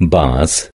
bars